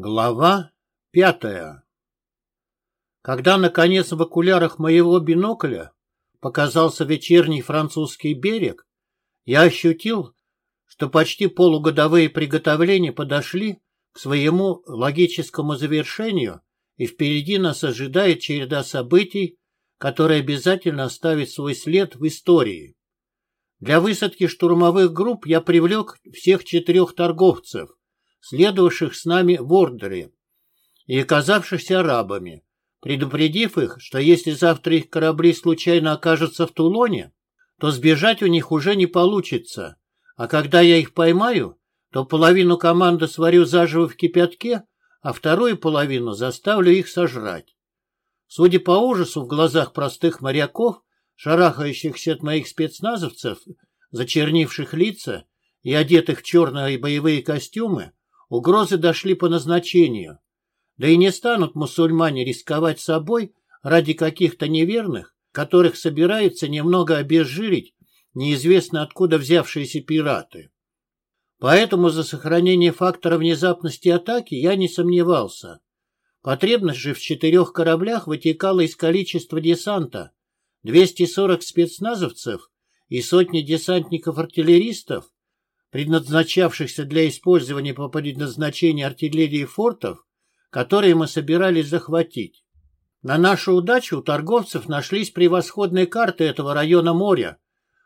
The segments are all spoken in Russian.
Глава пятая Когда, наконец, в окулярах моего бинокля показался вечерний французский берег, я ощутил, что почти полугодовые приготовления подошли к своему логическому завершению, и впереди нас ожидает череда событий, которая обязательно оставит свой след в истории. Для высадки штурмовых групп я привлек всех четырех торговцев, следовавших с нами в Ордере и оказавшихся арабами, предупредив их, что если завтра их корабли случайно окажутся в Тулоне, то сбежать у них уже не получится, а когда я их поймаю, то половину команды сварю заживо в кипятке, а вторую половину заставлю их сожрать. Судя по ужасу в глазах простых моряков, шарахающихся от моих спецназовцев, зачернивших лица и одетых в черные боевые костюмы, Угрозы дошли по назначению. Да и не станут мусульмане рисковать собой ради каких-то неверных, которых собираются немного обезжирить неизвестно откуда взявшиеся пираты. Поэтому за сохранение фактора внезапности атаки я не сомневался. Потребность же в четырех кораблях вытекала из количества десанта. 240 спецназовцев и сотни десантников-артиллеристов предназначавшихся для использования по предназначению артиллерии фортов, которые мы собирались захватить. На нашу удачу у торговцев нашлись превосходные карты этого района моря,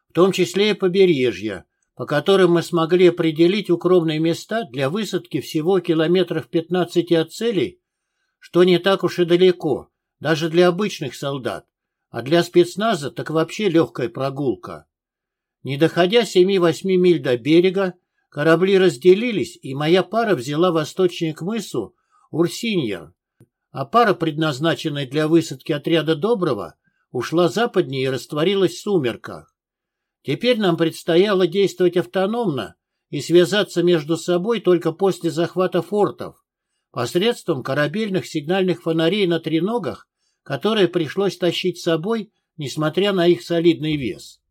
в том числе и побережья, по которым мы смогли определить укромные места для высадки всего километров 15 от целей, что не так уж и далеко, даже для обычных солдат, а для спецназа так вообще легкая прогулка. Не доходя семи-восьми миль до берега, корабли разделились, и моя пара взяла восточнее к мысу Урсиньер, а пара, предназначенная для высадки отряда Доброго, ушла западнее и растворилась в сумерках. Теперь нам предстояло действовать автономно и связаться между собой только после захвата фортов, посредством корабельных сигнальных фонарей на треногах, которые пришлось тащить с собой, несмотря на их солидный вес.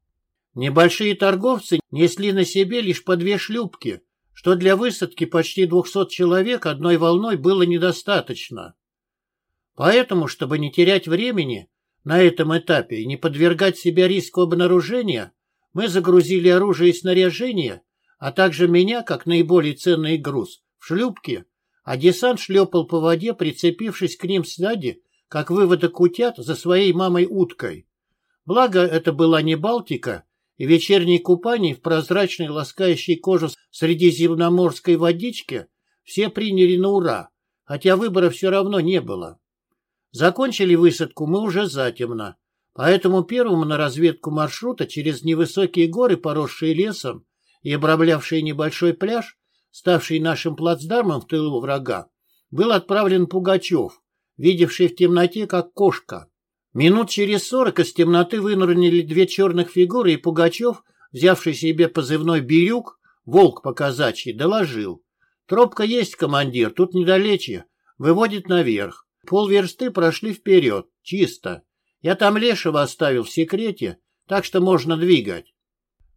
Небольшие торговцы несли на себе лишь по две шлюпки, что для высадки почти двухсот человек одной волной было недостаточно. Поэтому, чтобы не терять времени на этом этапе и не подвергать себя риску обнаружения, мы загрузили оружие и снаряжение, а также меня, как наиболее ценный груз, в шлюпки, а десант шлепал по воде, прицепившись к ним сзади, как выводок утят за своей мамой уткой. Благо, это была не Балтика, и вечерние купания в прозрачной ласкающей кожу средиземноморской водичке все приняли на ура, хотя выбора все равно не было. Закончили высадку мы уже затемно, поэтому первому на разведку маршрута через невысокие горы, поросшие лесом и обрамлявшие небольшой пляж, ставший нашим плацдармом в тылу врага, был отправлен Пугачев, видевший в темноте как кошка. Минут через сорок из темноты вынырнули две черных фигуры, и Пугачев, взявший себе позывной «Бирюк», волк по-казачьи, доложил. «Тропка есть, командир, тут недалече. Выводит наверх. Полверсты прошли вперед. Чисто. Я там Лешего оставил в секрете, так что можно двигать».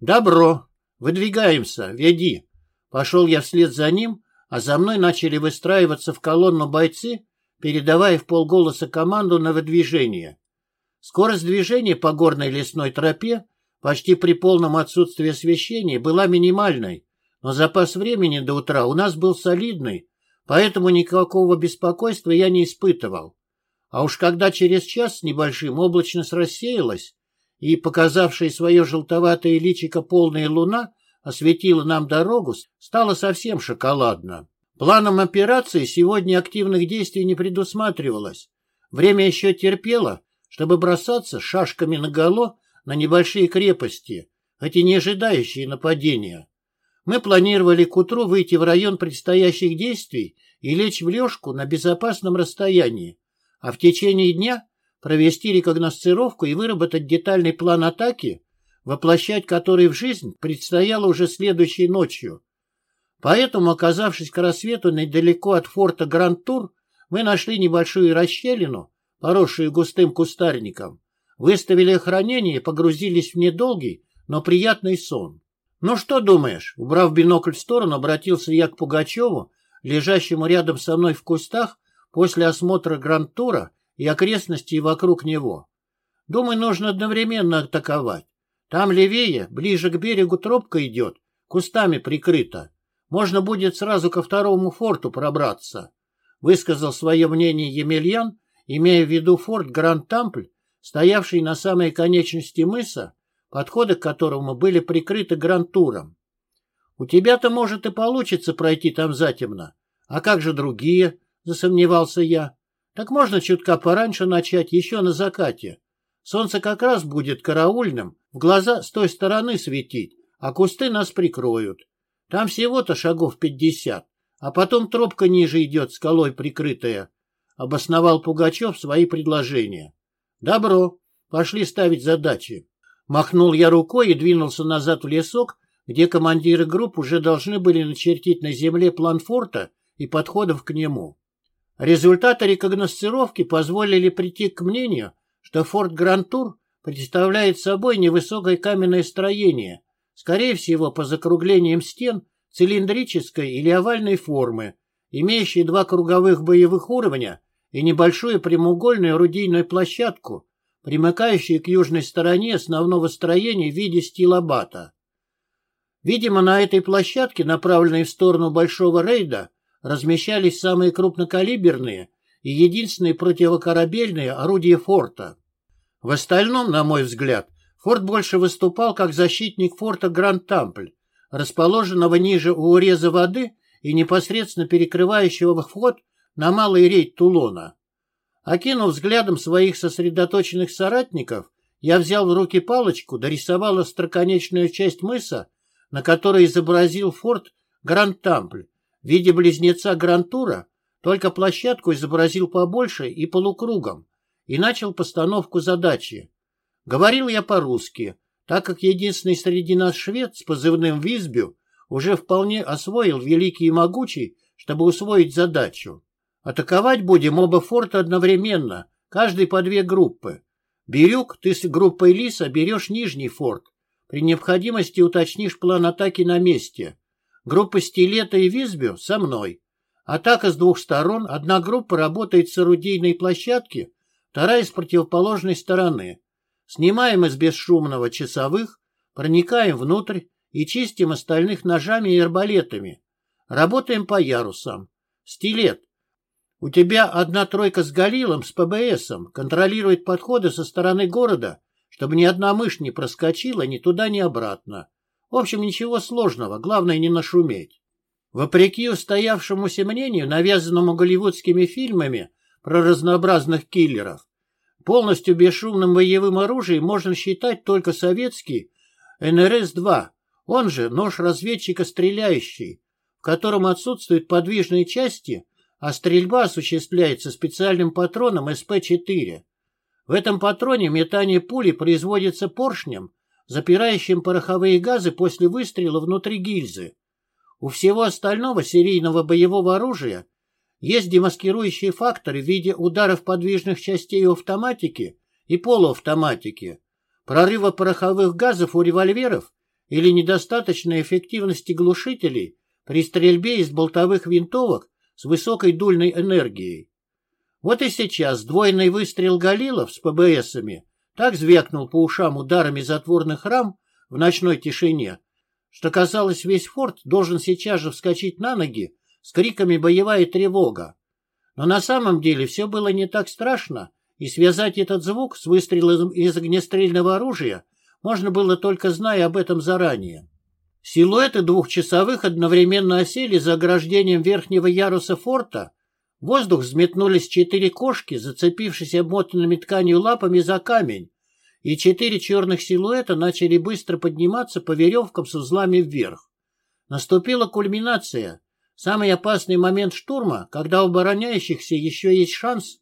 «Добро. Выдвигаемся. Веди». Пошел я вслед за ним, а за мной начали выстраиваться в колонну бойцы, передавая в полголоса команду на выдвижение. Скорость движения по горной лесной тропе почти при полном отсутствии освещения была минимальной, но запас времени до утра у нас был солидный, поэтому никакого беспокойства я не испытывал. А уж когда через час с небольшим облачность рассеялась, и показавшая свое желтоватое личико полная луна осветила нам дорогу, стало совсем шоколадно. Планом операции сегодня активных действий не предусматривалось. Время еще терпело, чтобы бросаться шашками наголо на небольшие крепости, хоть и не ожидающие нападения. Мы планировали к утру выйти в район предстоящих действий и лечь в лёжку на безопасном расстоянии, а в течение дня провести рекогносцировку и выработать детальный план атаки, воплощать который в жизнь предстояло уже следующей ночью. Поэтому, оказавшись к рассвету недалеко от форта Гранд-Тур, мы нашли небольшую расщелину, поросшие густым кустарником, выставили охранение и погрузились в недолгий, но приятный сон. «Ну что думаешь?» Убрав бинокль в сторону, обратился я к Пугачеву, лежащему рядом со мной в кустах после осмотра Гранд-тура и окрестностей вокруг него. Думаю, нужно одновременно атаковать. Там левее, ближе к берегу тропка идет, кустами прикрыта. Можно будет сразу ко второму форту пробраться. Высказал свое мнение Емельян, имея в виду форт Гранд-Тампль, стоявший на самой конечности мыса, подходы к которому были прикрыты Гранд-туром. У тебя-то, может, и получится пройти там затемно. А как же другие? — засомневался я. Так можно чутка пораньше начать, еще на закате. Солнце как раз будет караульным, в глаза с той стороны светить, а кусты нас прикроют. Там всего-то шагов пятьдесят, а потом тропка ниже идет, скалой прикрытая. Обосновал Пугачев свои предложения. Добро, пошли ставить задачи. Махнул я рукой и двинулся назад в лесок, где командиры групп уже должны были начертить на земле план форта и подходов к нему. Результаты рекогносцировки позволили прийти к мнению, что форт Грантур представляет собой невысокое каменное строение, скорее всего по закруглениям стен цилиндрической или овальной формы, имеющее два круговых боевых уровня и небольшую прямоугольную орудийную площадку, примыкающую к южной стороне основного строения в виде стилобата. Видимо, на этой площадке, направленной в сторону большого рейда, размещались самые крупнокалиберные и единственные противокорабельные орудия форта. В остальном, на мой взгляд, форт больше выступал как защитник форта Гранд-Тампль, расположенного ниже у уреза воды и непосредственно перекрывающего вход на малый рейд Тулона. Окинув взглядом своих сосредоточенных соратников, я взял в руки палочку, дорисовал остроконечную часть мыса, на которой изобразил форт Гранд-Тампль, в виде близнеца Грантура только площадку изобразил побольше и полукругом и начал постановку задачи. Говорил я по-русски, так как единственный среди нас швед с позывным Визбю уже вполне освоил великий и могучий, чтобы усвоить задачу. Атаковать будем оба форта одновременно, каждый по две группы. Бирюк, ты с группой Лиса берешь нижний форт. При необходимости уточнишь план атаки на месте. Группа Стилета и Визбю со мной. Атака с двух сторон. Одна группа работает с орудийной площадки, вторая с противоположной стороны. Снимаем из бесшумного часовых, проникаем внутрь и чистим остальных ножами и арбалетами. Работаем по ярусам. Стилет. У тебя одна тройка с Галилом, с ПБСом, контролирует подходы со стороны города, чтобы ни одна мышь не проскочила ни туда, ни обратно. В общем, ничего сложного, главное не нашуметь. Вопреки устоявшемуся мнению, навязанному голливудскими фильмами про разнообразных киллеров, полностью бесшумным боевым оружием можно считать только советский НРС-2, он же нож разведчика стреляющий, в котором отсутствуют подвижные части, а стрельба осуществляется специальным патроном СП-4. В этом патроне метание пули производится поршнем, запирающим пороховые газы после выстрела внутри гильзы. У всего остального серийного боевого оружия есть демаскирующие факторы в виде ударов подвижных частей автоматики и полуавтоматики, прорыва пороховых газов у револьверов или недостаточной эффективности глушителей при стрельбе из болтовых винтовок с высокой дульной энергией. Вот и сейчас сдвоенный выстрел Галилов с ПБСами так звякнул по ушам ударами затворных рам в ночной тишине, что, казалось, весь форт должен сейчас же вскочить на ноги с криками «Боевая тревога!». Но на самом деле все было не так страшно, и связать этот звук с выстрелом из огнестрельного оружия можно было только зная об этом заранее. Силуэты двухчасовых одновременно осели за ограждением верхнего яруса форта, в воздух взметнулись четыре кошки, зацепившись обмотанными тканью лапами за камень, и четыре черных силуэта начали быстро подниматься по веревкам с узлами вверх. Наступила кульминация. Самый опасный момент штурма, когда у обороняющихся еще есть шанс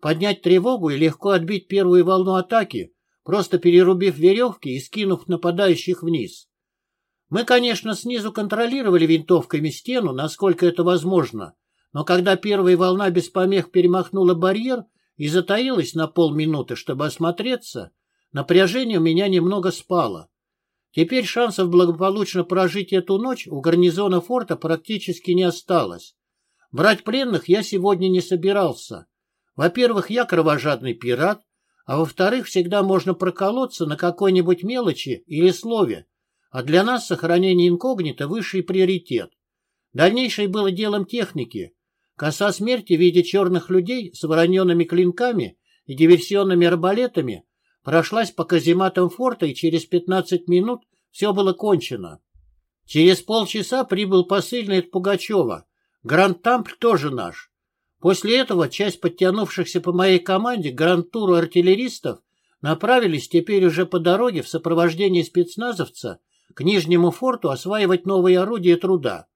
поднять тревогу и легко отбить первую волну атаки, просто перерубив веревки и скинув нападающих вниз. Мы, конечно, снизу контролировали винтовками стену, насколько это возможно, но когда первая волна без помех перемахнула барьер и затаилась на полминуты, чтобы осмотреться, напряжение у меня немного спало. Теперь шансов благополучно прожить эту ночь у гарнизона форта практически не осталось. Брать пленных я сегодня не собирался. Во-первых, я кровожадный пират, а во-вторых, всегда можно проколоться на какой-нибудь мелочи или слове, а для нас сохранение инкогнито высший приоритет. Дальнейшее было делом техники. Коса смерти в виде черных людей с вороненными клинками и диверсионными арбалетами прошлась по казематам форта, и через 15 минут все было кончено. Через полчаса прибыл посыльный от Пугачева. Гранд Тамп тоже наш. После этого часть подтянувшихся по моей команде гранд-туру артиллеристов направились теперь уже по дороге в сопровождении спецназовца к Нижнему форту осваивать новые орудия труда.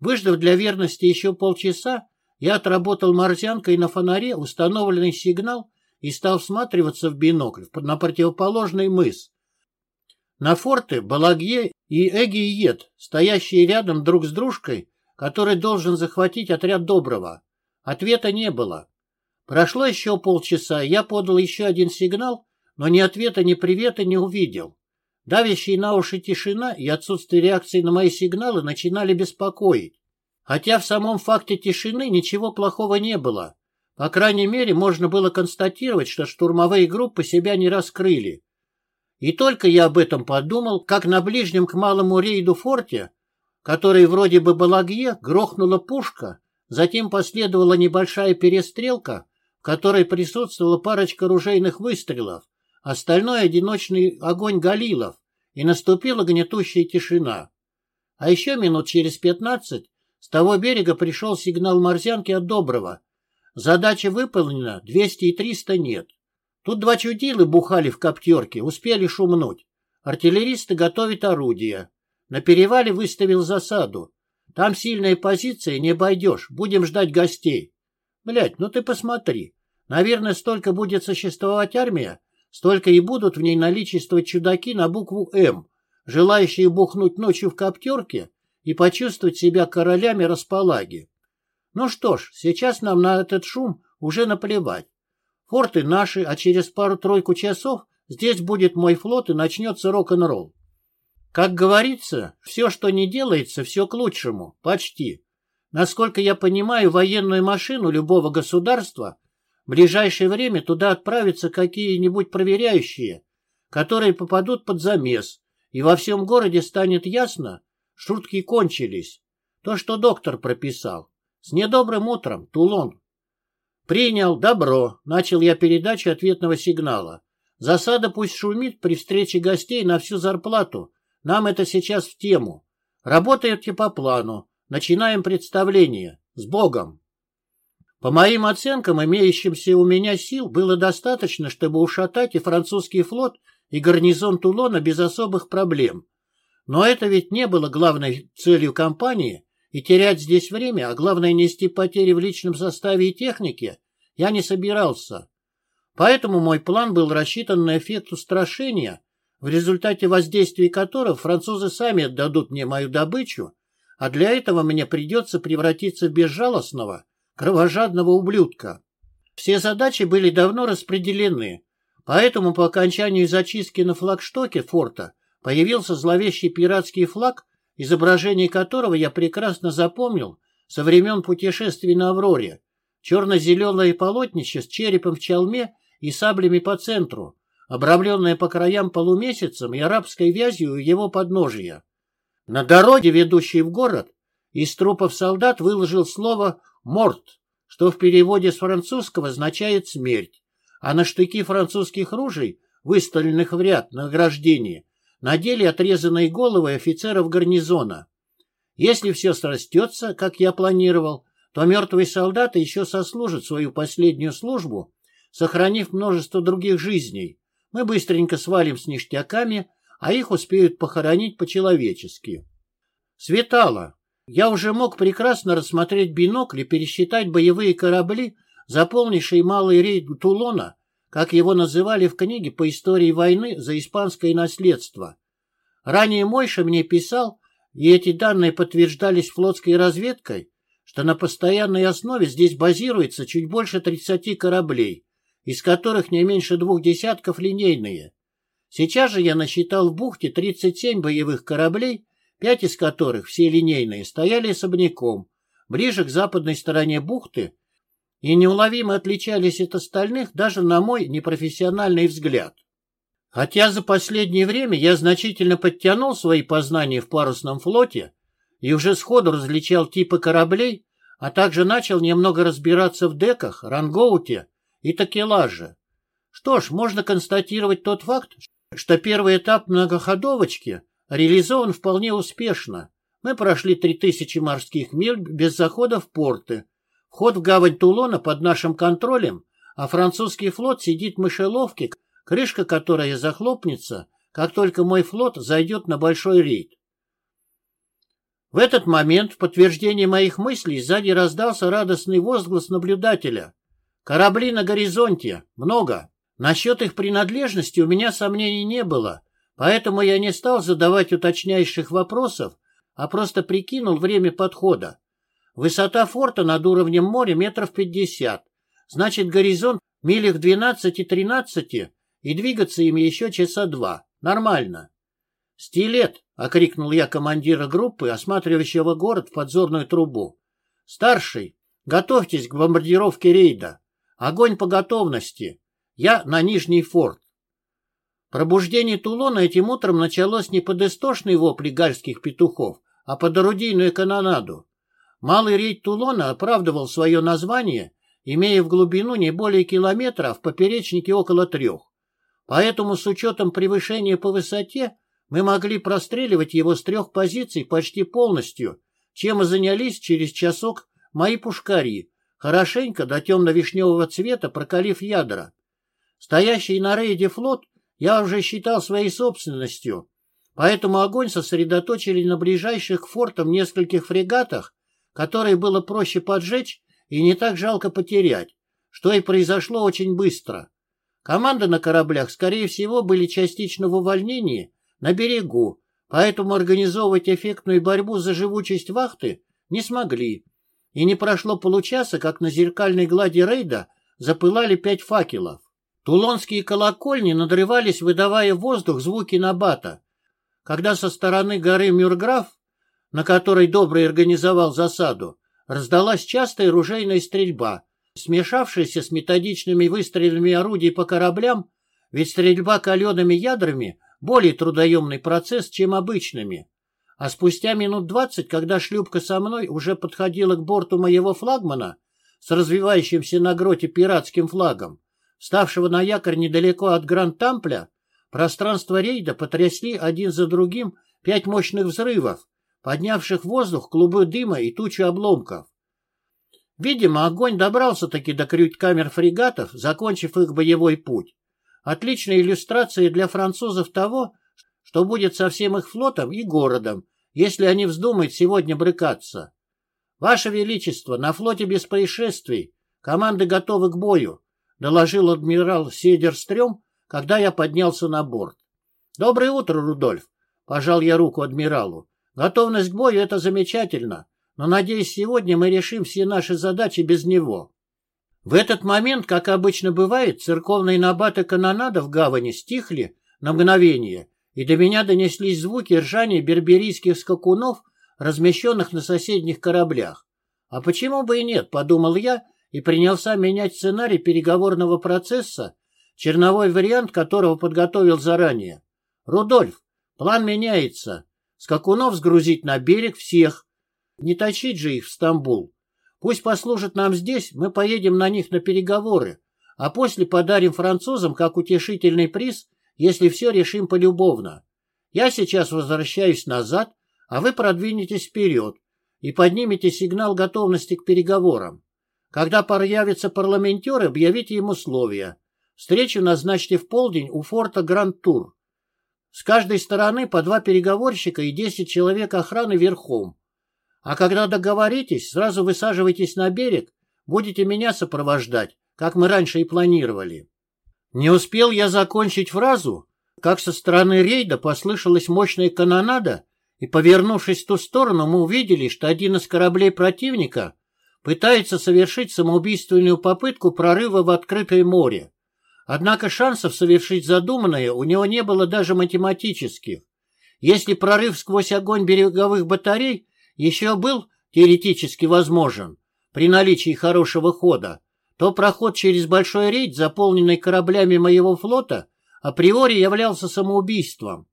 Выждав для верности еще полчаса, я отработал морзянкой на фонаре установленный сигнал и стал всматриваться в бинокль на противоположный мыс. На форты Балагье и Эгиет, стоящие рядом друг с дружкой, который должен захватить отряд Доброго. Ответа не было. Прошло еще полчаса, я подал еще один сигнал, но ни ответа, ни привета не увидел. Давящие на уши тишина и отсутствие реакции на мои сигналы начинали беспокоить. Хотя в самом факте тишины ничего плохого не было. По крайней мере, можно было констатировать, что штурмовые группы себя не раскрыли. И только я об этом подумал, как на ближнем к малому рейду форте, который вроде бы Балагье, грохнула пушка, затем последовала небольшая перестрелка, в которой присутствовала парочка ружейных выстрелов, остальной одиночный огонь галилов, и наступила гнетущая тишина. А еще минут через пятнадцать с того берега пришел сигнал морзянки от Доброго. Задача выполнена, 200 и 300 нет. Тут два чудилы бухали в коптерке, успели шумнуть. Артиллеристы готовят орудия. На перевале выставил засаду. Там сильная позиция, не обойдешь. Будем ждать гостей. Блять, ну ты посмотри. Наверное, столько будет существовать армия, столько и будут в ней наличествовать чудаки на букву «М», желающие бухнуть ночью в коптерке и почувствовать себя королями располаги. Ну что ж, сейчас нам на этот шум уже наплевать. Форты наши, а через пару-тройку часов здесь будет мой флот и начнется рок-н-ролл. Как говорится, все, что не делается, все к лучшему. Почти. Насколько я понимаю, военную машину любого государства ближайшее время туда отправятся какие-нибудь проверяющие, которые попадут под замес, и во всем городе станет ясно, шутки кончились. То, что доктор прописал. С недобрым утром, Тулон. Принял, добро. Начал я передачу ответного сигнала. Засада пусть шумит при встрече гостей на всю зарплату, нам это сейчас в тему. Работаете по плану. Начинаем представление. С Богом! По моим оценкам, имеющимся у меня сил было достаточно, чтобы ушатать и французский флот, и гарнизон Тулона без особых проблем. Но это ведь не было главной целью кампании, и терять здесь время, а главное нести потери в личном составе и технике, я не собирался. Поэтому мой план был рассчитан на эффект устрашения в результате воздействия которого французы сами отдадут мне мою добычу, а для этого мне придется превратиться в безжалостного, кровожадного ублюдка. Все задачи были давно распределены, поэтому по окончанию зачистки на флагштоке форта появился зловещий пиратский флаг, изображение которого я прекрасно запомнил со времен путешествий на Авроре, черно-зеленое полотнище с черепом в челме и саблями по центру, обрамленная по краям полумесяцем и арабской вязью его подножия. На дороге, ведущей в город, из трупов солдат выложил слово «морт», что в переводе с французского означает «смерть», а на штыки французских ружей, выставленных в ряд на ограждении, надели отрезанные головы офицеров гарнизона. Если все срастется, как я планировал, то мертвые солдаты еще сослужат свою последнюю службу, сохранив множество других жизней, мы быстренько свалим с ништяками, а их успеют похоронить по-человечески. Светало. Я уже мог прекрасно рассмотреть бинокль и пересчитать боевые корабли, заполнившие малый рейд Тулона, как его называли в книге по истории войны за испанское наследство. Ранее Мойша мне писал, и эти данные подтверждались флотской разведкой, что на постоянной основе здесь базируется чуть больше 30 кораблей, из которых не меньше двух десятков линейные. Сейчас же я насчитал в бухте 37 боевых кораблей, пять из которых, все линейные, стояли особняком, ближе к западной стороне бухты, и неуловимо отличались от остальных даже на мой непрофессиональный взгляд. Хотя за последнее время я значительно подтянул свои познания в парусном флоте и уже сходу различал типы кораблей, а также начал немного разбираться в деках, рангоуте и такелаже. Что ж, можно констатировать тот факт, что первый этап многоходовочки реализован вполне успешно. Мы прошли 3000 морских миль без захода в порты. Вход в гавань Тулона под нашим контролем, а французский флот сидит в мышеловке, крышка которой захлопнется, как только мой флот зайдет на большой рейд. В этот момент в подтверждение моих мыслей сзади раздался радостный возглас наблюдателя. «Корабли на горизонте! Много!» Насчет их принадлежности у меня сомнений не было, поэтому я не стал задавать уточняющих вопросов, а просто прикинул время подхода. Высота форта над уровнем моря метров пятьдесят, значит горизонт милях двенадцати-тринадцати, и двигаться им еще часа два. Нормально. «Стилет!» — окрикнул я командира группы, осматривающего город в подзорную трубу. «Старший, готовьтесь к бомбардировке рейда. Огонь по готовности. Я на Нижний форт. Пробуждение Тулона этим утром началось не под истошные вопли гальских петухов, а под орудийную канонаду. Малый рейд Тулона оправдывал свое название, имея в глубину не более километра, а в поперечнике около трех. Поэтому с учетом превышения по высоте мы могли простреливать его с трех позиций почти полностью, чем и занялись через часок мои пушкари, хорошенько до темно-вишневого цвета прокалив ядра. Стоящий на рейде флот я уже считал своей собственностью, поэтому огонь сосредоточили на ближайших к фортам нескольких фрегатах, которые было проще поджечь и не так жалко потерять, что и произошло очень быстро. Команды на кораблях, скорее всего, были частично в увольнении на берегу, поэтому организовывать эффектную борьбу за живучесть вахты не смогли. И не прошло получаса, как на зеркальной глади рейда запылали пять факелов. Тулонские колокольни надрывались, выдавая воздух звуки набата. Когда со стороны горы Мюрграф, на которой Добрый организовал засаду, раздалась частая ружейная стрельба, смешавшаяся с методичными выстрелами орудий по кораблям, ведь стрельба калеными ядрами – более трудоемный процесс, чем обычными. А спустя минут двадцать, когда шлюпка со мной уже подходила к борту моего флагмана с развивающимся на гроте пиратским флагом, ставшего на якорь недалеко от Гранд-Тампля, пространство рейда потрясли один за другим пять мощных взрывов, поднявших в воздух клубы дыма и тучу обломков. Видимо, огонь добрался-таки до крють-камер фрегатов, закончив их боевой путь. Отличная иллюстрация для французов того, что будет со всем их флотом и городом, если они вздумают сегодня брыкаться. Ваше Величество, на флоте без происшествий, команды готовы к бою, доложил адмирал Седерстрём, когда я поднялся на борт. «Доброе утро, Рудольф!» — пожал я руку адмиралу. «Готовность к бою — это замечательно, но, надеюсь, сегодня мы решим все наши задачи без него». В этот момент, как обычно бывает, церковные набаты канонада в гавани стихли на мгновение, и до меня донеслись звуки ржания берберийских скакунов, размещенных на соседних кораблях. «А почему бы и нет?» — подумал я и принялся менять сценарий переговорного процесса, черновой вариант которого подготовил заранее. «Рудольф, план меняется. Скакунов сгрузить на берег всех. Не тащить же их в Стамбул. Пусть послужат нам здесь, мы поедем на них на переговоры, а после подарим французам как утешительный приз, если все решим полюбовно. Я сейчас возвращаюсь назад, а вы продвинетесь вперед и поднимете сигнал готовности к переговорам. Когда появится парламентер, объявите им условия. Встречу назначьте в полдень у форта Гранд-Тур. С каждой стороны по два переговорщика и десять человек охраны верхом. А когда договоритесь, сразу высаживайтесь на берег, будете меня сопровождать, как мы раньше и планировали. Не успел я закончить фразу, как со стороны рейда послышалась мощная канонада, и, повернувшись в ту сторону, мы увидели, что один из кораблей противника пытается совершить самоубийственную попытку прорыва в открытое море. Однако шансов совершить задуманное у него не было даже математических. Если прорыв сквозь огонь береговых батарей еще был теоретически возможен при наличии хорошего хода, то проход через большой рейд, заполненный кораблями моего флота, априори являлся самоубийством.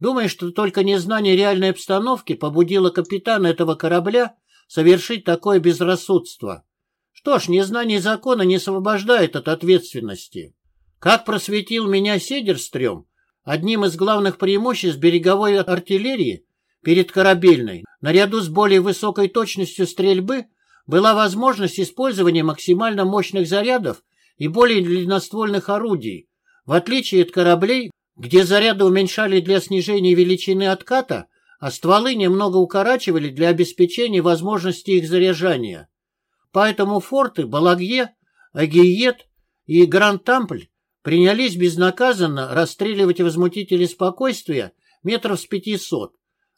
Думаю, что только незнание реальной обстановки побудило капитана этого корабля совершить такое безрассудство. Что ж, незнание закона не освобождает от ответственности. Как просветил меня Седерстрём, одним из главных преимуществ береговой артиллерии перед корабельной, наряду с более высокой точностью стрельбы, была возможность использования максимально мощных зарядов и более длинноствольных орудий, в отличие от кораблей, где заряды уменьшали для снижения величины отката, а стволы немного укорачивали для обеспечения возможности их заряжания. Поэтому форты Балагье, Агиет и Гранд-Тампль принялись безнаказанно расстреливать возмутители спокойствия метров с пятисот,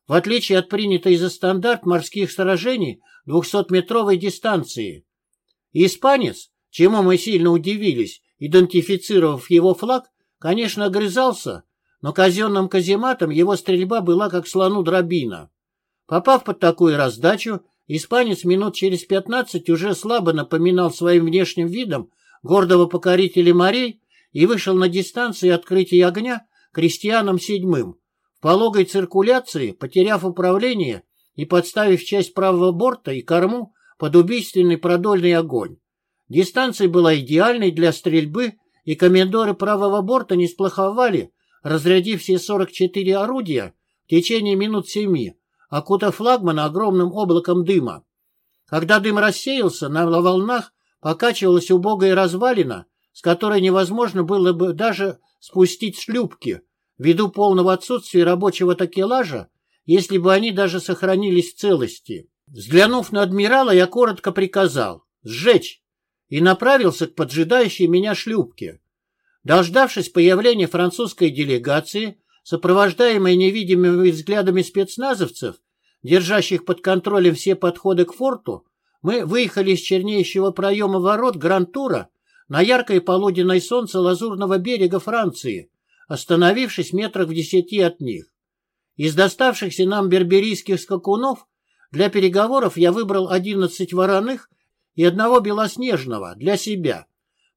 в отличие от принятой за стандарт морских сражений 200-метровой дистанции. испанец, чему мы сильно удивились, идентифицировав его флаг, конечно, огрызался, но казенным казематом его стрельба была как слону дробина. Попав под такую раздачу, испанец минут через пятнадцать уже слабо напоминал своим внешним видом гордого покорителя морей и вышел на дистанции открытия огня крестьянам седьмым, в пологой циркуляции, потеряв управление и подставив часть правого борта и корму под убийственный продольный огонь. Дистанция была идеальной для стрельбы, и комендоры правого борта не сплоховали, разрядив все 44 орудия в течение минут семи, окутав флагмана огромным облаком дыма. Когда дым рассеялся, на волнах покачивалась убогая развалина, с которой невозможно было бы даже спустить шлюпки, ввиду полного отсутствия рабочего такелажа, если бы они даже сохранились в целости. Взглянув на адмирала, я коротко приказал «сжечь» и направился к поджидающей меня шлюпке. Дождавшись появления французской делегации, сопровождаемой невидимыми взглядами спецназовцев, держащих под контролем все подходы к форту, мы выехали из чернеющего проема ворот Грантура на яркое полуденное солнце лазурного берега Франции, остановившись метрах в десяти от них. Из доставшихся нам берберийских скакунов для переговоров я выбрал одиннадцать вороных и одного белоснежного для себя,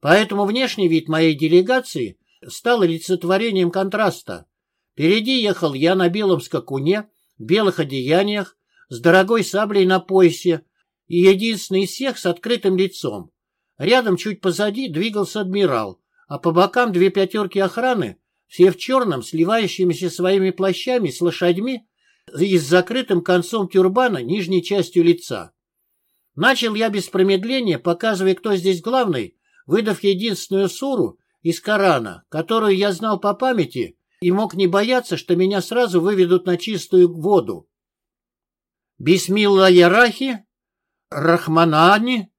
поэтому внешний вид моей делегации стал олицетворением контраста. Впереди ехал я на белом скакуне, в белых одеяниях, с дорогой саблей на поясе и единственный из всех с открытым лицом. Рядом, чуть позади, двигался адмирал, а по бокам две пятерки охраны, все в черном, сливающимися своими плащами с лошадьми и с закрытым концом тюрбана нижней частью лица. Начал я без промедления, показывая, кто здесь главный, выдав единственную суру из Корана, которую я знал по памяти и мог не бояться, что меня сразу выведут на чистую воду. Бисмилла Ярахи, Рахманани,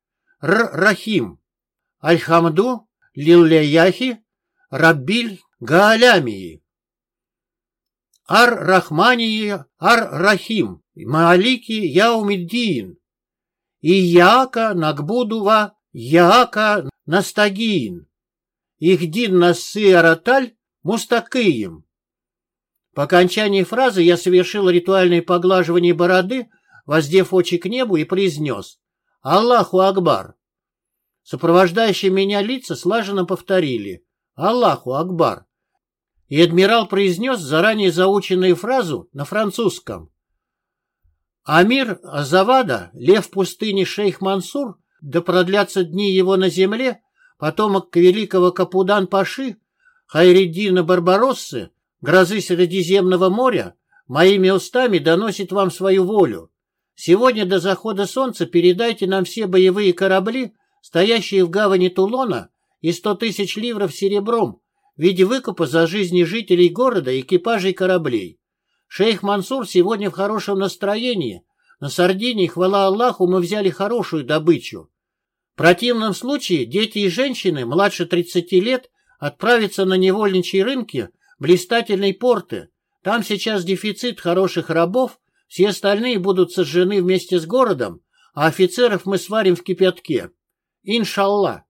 Р-Рахим, Альхамду, Лилляяхи, Раббиль, Гаалямии, Ар-Рахмании, Ар-Рахим, Маалики, Яумиддин, Ияка, Нагбудува, Яака, Настагиин, Ихдин Насы Араталь, Мустакием. По окончании фразы я совершил ритуальное поглаживание бороды, воздев очи к небу и произнес Аллаху Акбар. Сопровождающие меня лица слаженно повторили Аллаху Акбар. И адмирал произнес заранее заученную фразу на французском. Амир Азавада, лев пустыни шейх Мансур, да продлятся дни его на земле, потомок великого Капудан-Паши, Хайреддина Барбароссы, грозы Средиземного моря, моими устами доносит вам свою волю. Сегодня до захода солнца передайте нам все боевые корабли, стоящие в гавани Тулона, и сто тысяч ливров серебром в виде выкупа за жизни жителей города и экипажей кораблей. Шейх Мансур сегодня в хорошем настроении. На Сардинии, хвала Аллаху, мы взяли хорошую добычу. Противном случае дети и женщины младше 30 лет отправятся на невольничьи рынки, блистательные порты. Там сейчас дефицит хороших рабов, все остальные будут сожжены вместе с городом, а офицеров мы сварим в кипятке. Иншаллах.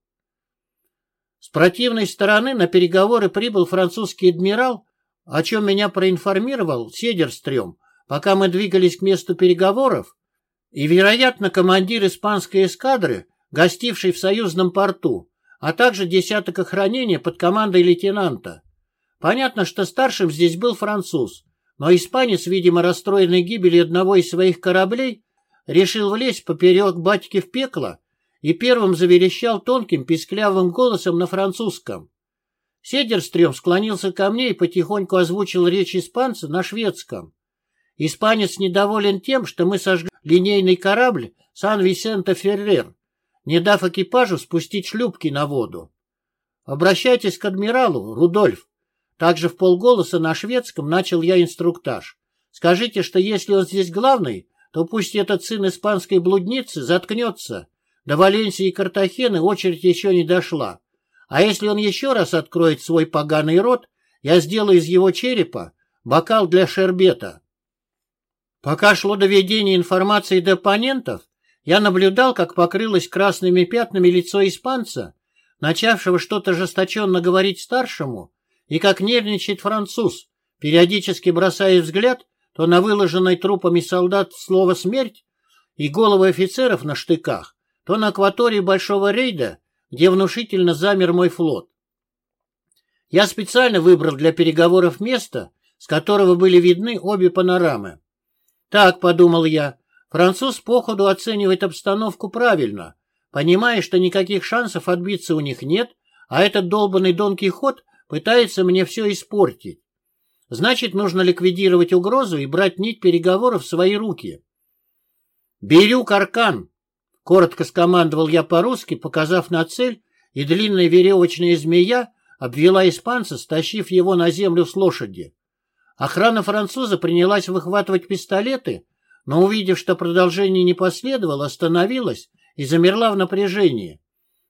С противной стороны на переговоры прибыл французский адмирал, о чем меня проинформировал Седерстрём, пока мы двигались к месту переговоров. и, вероятно, командир испанской эскадры, гостивший в союзном порту, а также десяток охранения под командой лейтенанта. Понятно, что старшим здесь был француз, но испанец, видимо, расстроенный гибелью одного из своих кораблей, решил влезть поперек батьки в пекло и первым заверещал тонким писклявым голосом на французском. Седерстрём склонился ко мне и потихоньку озвучил речь испанца на шведском. Испанец недоволен тем, что мы сожгли линейный корабль Сан-Висенто-Феррер, не дав экипажу спустить шлюпки на воду. Обращайтесь к адмиралу, Рудольф. Также в полголоса на шведском начал я инструктаж. Скажите, что если он здесь главный, то пусть этот сын испанской блудницы заткнется. До Валенсии и Картахены очередь еще не дошла. А если он еще раз откроет свой поганый рот, я сделаю из его черепа бокал для шербета. Пока шло доведение информации до оппонентов, я наблюдал, как покрылось красными пятнами лицо испанца, начавшего что-то ожесточенно говорить старшему, и как нервничает француз, периодически бросая взгляд то на выложенной трупами солдат слово «смерть» и головы офицеров на штыках, то на акватории большого рейда, где внушительно замер мой флот. Я специально выбрал для переговоров место, с которого были видны обе панорамы. Так, подумал я, француз походу оценивает обстановку правильно, понимая, что никаких шансов отбиться у них нет, а этот долбанный Дон Кихот пытается мне все испортить. Значит, нужно ликвидировать угрозу и брать нить переговоров в свои руки. «Берю каркан!» Коротко скомандовал я по-русски, показав на цель, и длинная веревочная змея обвела испанца, стащив его на землю с лошади. Охрана француза принялась выхватывать пистолеты, но, увидев, что продолжение не последовало, остановилась и замерла в напряжении.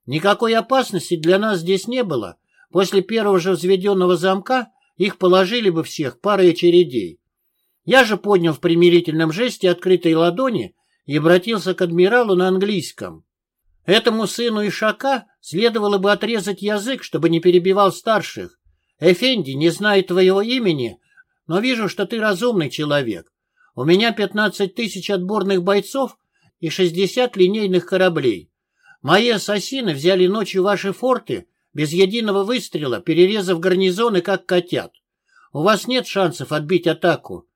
Никакой опасности для нас здесь не было. После первого же взведенного замка их положили бы всех парой очередей. Я же поднял в примирительном жесте открытой ладони и обратился к адмиралу на английском. Этому сыну Ишака следовало бы отрезать язык, чтобы не перебивал старших. Эфенди не знает твоего имени, но вижу, что ты разумный человек. У меня пятнадцать тысяч отборных бойцов и шестьдесят линейных кораблей. Мои ассасины взяли ночью ваши форты без единого выстрела, перерезав гарнизоны, как котят. У вас нет шансов отбить атаку.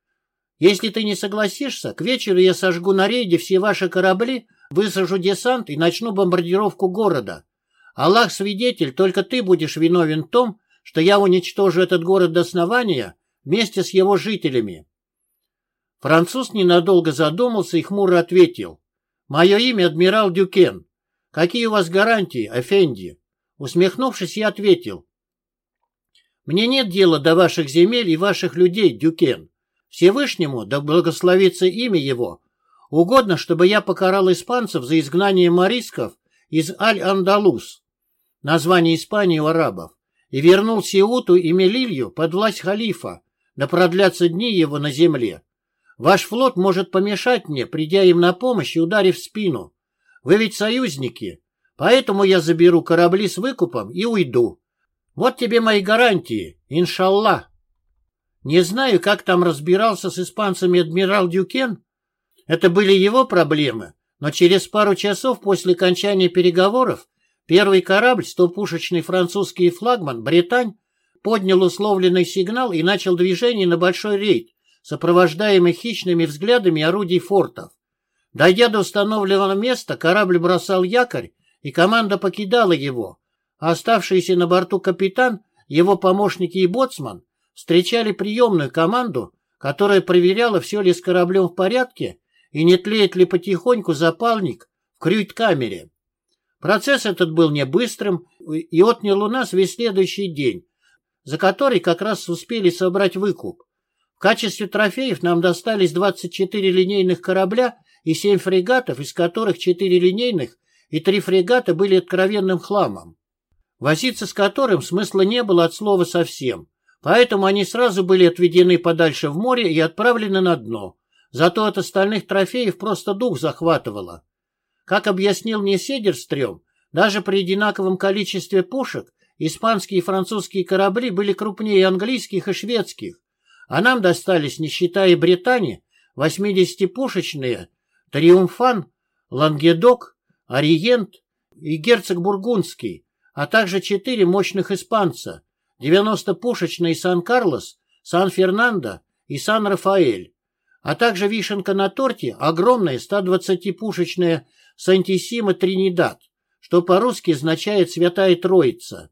Если ты не согласишься, к вечеру я сожгу на рейде все ваши корабли, высажу десант и начну бомбардировку города. Аллах свидетель, только ты будешь виновен в том, что я уничтожу этот город до основания вместе с его жителями. Француз ненадолго задумался и хмуро ответил. «Мое имя адмирал Дюкен. Какие у вас гарантии, Эфенди?» Усмехнувшись, я ответил. «Мне нет дела до ваших земель и ваших людей, Дюкен. Всевышнему, да благословится имя его, угодно, чтобы я покарал испанцев за изгнание морисков из Аль-Андалус, название Испании у арабов, и вернул Сеуту и Мелилью под власть халифа, да продлятся дни его на земле. Ваш флот может помешать мне, придя им на помощь и ударив спину. Вы ведь союзники, поэтому я заберу корабли с выкупом и уйду. Вот тебе мои гарантии, иншаллах. Не знаю, как там разбирался с испанцами адмирал Дюкен. Это были его проблемы, но через пару часов после окончания переговоров первый корабль, стопушечный французский флагман «Британь», поднял условленный сигнал и начал движение на большой рейд, сопровождаемый хищными взглядами орудий фортов. Дойдя до установленного места, корабль бросал якорь, и команда покидала его, а оставшийся на борту капитан, его помощники и боцман встречали приемную команду, которая проверяла, все ли с кораблем в порядке и не тлеет ли потихоньку запалник в крюйт-камере. Процесс этот был не быстрым и отнял у нас весь следующий день, за который как раз успели собрать выкуп. В качестве трофеев нам достались 24 линейных корабля и 7 фрегатов, из которых 4 линейных и 3 фрегата были откровенным хламом, возиться с которым смысла не было от слова совсем. Поэтому они сразу были отведены подальше в море и отправлены на дно. Зато от остальных трофеев просто дух захватывало. Как объяснил мне Седерстрём, даже при одинаковом количестве пушек испанские и французские корабли были крупнее английских и шведских, а нам достались, не считая Британии, 80-пушечные Триумфан, Лангедок, Ориент и герцог Бургундский, а также четыре мощных испанца, 90-пушечный Сан-Карлос, Сан-Фернандо и Сан-Рафаэль, а также вишенка на торте огромная 120-пушечная Сантисима Тринидад, что по-русски означает «Святая Троица».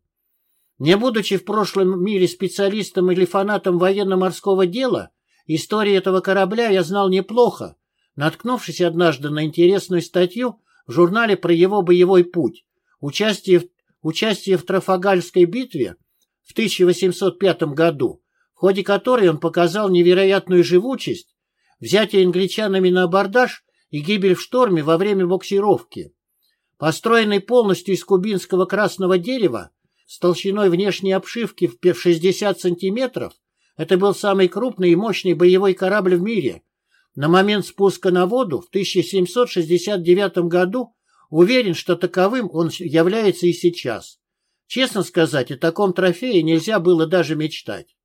Не будучи в прошлом мире специалистом или фанатом военно-морского дела, историю этого корабля я знал неплохо, наткнувшись однажды на интересную статью в журнале про его боевой путь, участие в, участие в Трафагальской битве в 1805 году, в ходе которой он показал невероятную живучесть, взятие англичанами на абордаж и гибель в шторме во время боксировки. Построенный полностью из кубинского красного дерева, с толщиной внешней обшивки в 60 сантиметров, это был самый крупный и мощный боевой корабль в мире. На момент спуска на воду в 1769 году уверен, что таковым он является и сейчас. Честно сказать, о таком трофее нельзя было даже мечтать.